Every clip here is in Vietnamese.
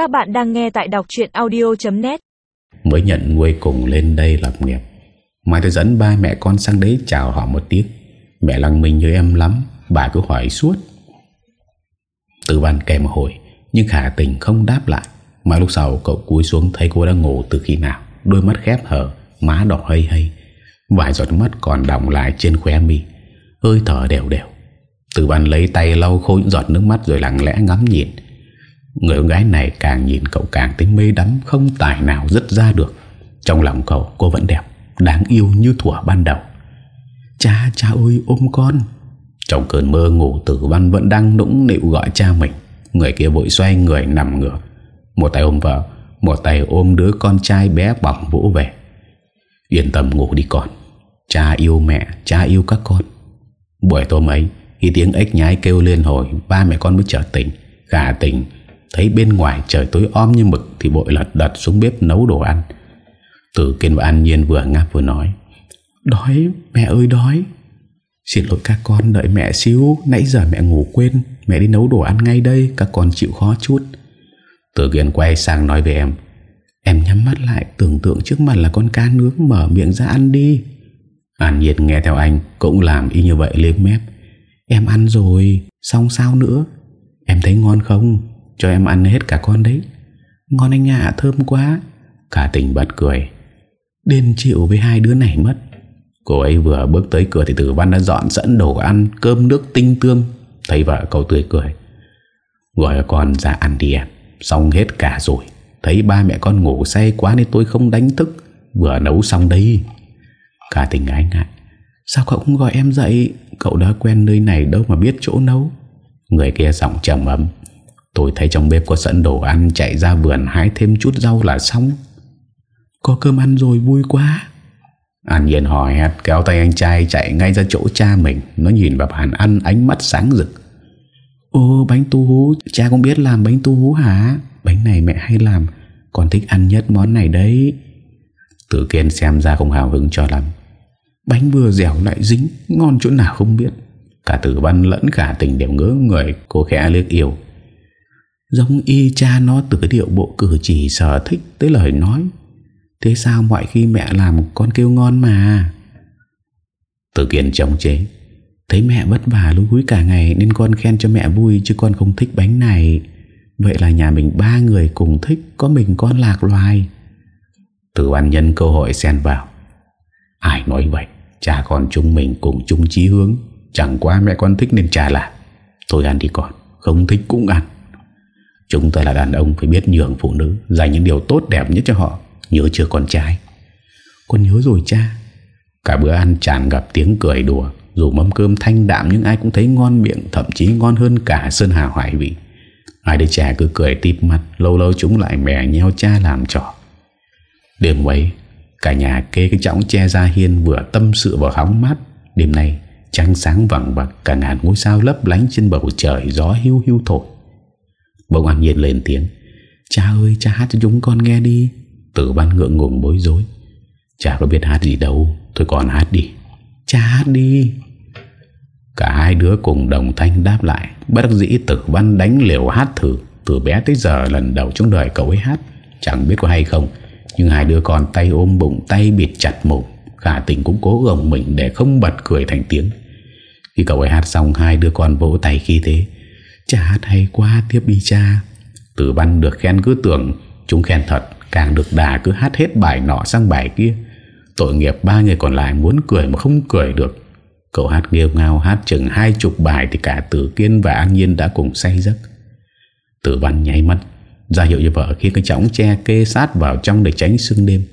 Các bạn đang nghe tại đọc chuyện audio.net Mới nhận nuôi cùng lên đây lập nghiệp. Mai tôi dẫn ba mẹ con sang đấy chào họ một tiếng. Mẹ lăng mình như em lắm, Bà cứ hỏi suốt. Từ văn kèm hồi, Nhưng khả tình không đáp lại. Mà lúc sau cậu cúi xuống thấy cô đã ngủ từ khi nào, Đôi mắt khép hở Má đỏ hây hây Vài giọt mắt còn đọng lại trên khóe mi, Hơi thở đều đều. Từ văn lấy tay lau khô những giọt nước mắt Rồi lặng lẽ ngắm nhìn. Người con gái này càng nhìn cậu càng thấy mê đắm, Không tài nào dứt ra được. Trong lòng cậu, cô vẫn đẹp, Đáng yêu như thuở ban đầu. Cha cha ơi, ôm con. Trong cơn mơ ngủ, tử văn vẫn đang nũng nịu gọi cha mình. Người kia vội xoay người nằm ngửa. Một tay ôm vợ, Một tay ôm đứa con trai bé bỏng vỗ về. Yên tâm ngủ đi con. Cha yêu mẹ, Cha yêu các con. Buổi tối ấy Khi tiếng ếch nhái kêu lên hồi, Ba mẹ con mới trở tỉnh. Gà tỉnh Thấy bên ngoài trời tối om như mực Thì bội lật đật xuống bếp nấu đồ ăn. Tử Kiên và An Nhiên vừa ngáp vừa nói, Đói, mẹ ơi, đói. Xin lỗi các con, đợi mẹ xíu. Nãy giờ mẹ ngủ quên, Mẹ đi nấu đồ ăn ngay đây, Các con chịu khó chút. Tử Kiên quay sang nói với em Em nhắm mắt lại, tưởng tượng trước mặt là con cá nướng, Mở miệng ra ăn đi. An Nhiên nghe theo anh Cũng làm y như vậy liếm mép, Em ăn rồi, Xong sao nữa? Em thấy ngon không? Cho em ăn hết cả con đấy. Ngon anh ạ, thơm quá. Cả tình bật cười. Đền chịu với hai đứa này mất. Cô ấy vừa bước tới cửa thì tử văn đã dọn sẵn đồ ăn, Cơm nước, tinh tương Thấy vợ cậu tươi cười. Gọi con ra ăn đi em. Xong hết cả rồi. Thấy ba mẹ con ngủ say quá nên tôi không đánh thức. Vừa nấu xong đây Cả tình ái ngại. Sao cậu không gọi em dậy? Cậu đã quen nơi này đâu mà biết chỗ nấu. Người kia giọng trầm ấm. Tôi thấy trong bếp có sẵn đồ ăn, Chạy ra vườn hái thêm chút rau là xong. Có cơm ăn rồi, vui quá. An Nhiên hỏi hét kéo tay anh trai chạy ngay ra chỗ cha mình. Nó nhìn vào bàn ăn, ánh mắt sáng rực. Ô bánh tu hú, Cha cũng biết làm bánh tu hú hả? Bánh này mẹ hay làm, Con thích ăn nhất món này đấy. Tử Kiên xem ra không hào hứng cho lắm. Bánh vừa dẻo lại dính, Ngon chỗ nào không biết. Cả tử văn lẫn cả tình đều ngỡ người, Cô khẽ liếc yêu. Giống y cha nó từ cái điệu bộ cử chỉ sở thích tới lời nói. Thế sao mọi khi mẹ làm con kêu ngon mà? Tử Kiên chống chế. Thấy mẹ vất vả lúi húi cả ngày Nên con khen cho mẹ vui Chứ con không thích bánh này. Vậy là nhà mình ba người cùng thích, Có mình con lạc loài. Tử văn nhân cơ hội xen vào. Ai nói vậy? Cha con chúng mình cùng chung chí hướng. Chẳng qua mẹ con thích nên cha là Thôi ăn đi con, Không thích cũng ăn. Chúng ta là đàn ông phải biết nhường phụ nữ, Dành những điều tốt đẹp nhất cho họ, Nhớ chưa con trai? Con nhớ rồi cha. Cả bữa ăn tràn gặp tiếng cười đùa, Dù mâm cơm thanh đạm nhưng ai cũng thấy ngon miệng, Thậm chí ngon hơn cả sơn hà hoài vị. Hai đứa trẻ cứ cười tịp mặt Lâu lâu chúng lại mè nhau cha làm trò. Đêm ấy, Cả nhà kê cái chõng che ra hiên Vừa tâm sự vào hóng mát. Đêm nay, trăng sáng vẳng vặc, Cả ngàn ngôi sao lấp lánh trên bầu trời Gió hưu hưu thổi. Bỗng an nhiên lên tiếng. Cha ơi, cha hát cho chúng con nghe đi. Tử văn ngượng ngùng bối rối. Cha có biết hát gì đâu, Thôi còn hát đi. Cha hát đi. Cả hai đứa cùng đồng thanh đáp lại. Bất đắc dĩ tử văn đánh liều hát thử. Từ bé tới giờ lần đầu trong đời cậu ấy hát. Chẳng biết có hay không, Nhưng hai đứa con tay ôm bụng, Tay bịt chặt mồm. Khả tình cũng cố gồng mình để không bật cười thành tiếng. Khi cậu ấy hát xong, Hai đứa con vỗ tay khi thế chả hát hay quá, tiếp đi cha. Tử văn được khen cứ tưởng Chúng khen thật, Càng được đà cứ hát hết bài nọ sang bài kia. Tội nghiệp ba người còn lại muốn cười mà không cười được. Cậu hát nghêu ngao, hát chừng hai chục bài Thì cả Tử Kiên và An Nhiên đã cùng say giấc. Tử văn nháy mắt, ra hiệu cho vợ khi cái chóng che kê sát vào trong để tránh sương đêm.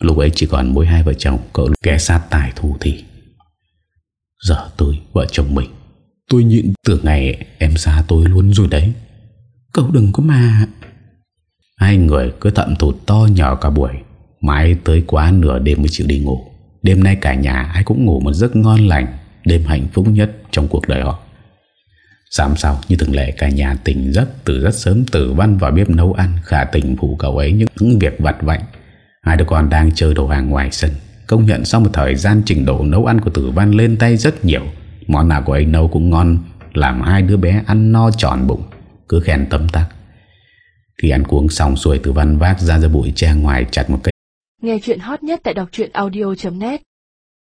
Lúc ấy chỉ còn mỗi hai vợ chồng, Cậu ghé sát tài thủ thì Giờ tôi, vợ chồng mình Tôi nhịn từ ngày em xa tôi luôn rồi đấy. Cậu đừng có mà. Hai người cứ thậm thụt to nhỏ cả buổi, Mãi tới quá nửa đêm mới chịu đi ngủ. Đêm nay cả nhà ai cũng ngủ một giấc ngon lành, Đêm hạnh phúc nhất trong cuộc đời họ. Sáng sau như thường lệ, cả nhà tỉnh giấc từ rất sớm, tử văn vào bếp nấu ăn, Khả tình phụ cậu ấy những việc vặt vạnh Hai đứa con đang chơi đồ hàng ngoài sân, Công nhận sau một thời gian trình độ nấu ăn của tử văn lên tay rất nhiều. Món nào của anh nấu cũng ngon, Làm hai đứa bé ăn no tròn bụng, Cứ khen tấm tắc. Khi ăn cuống xong xuôi, từ Văn vác ra ra bụi tre ngoài chặt một cây. Nghe chuyện hot nhất tại đọc audio.net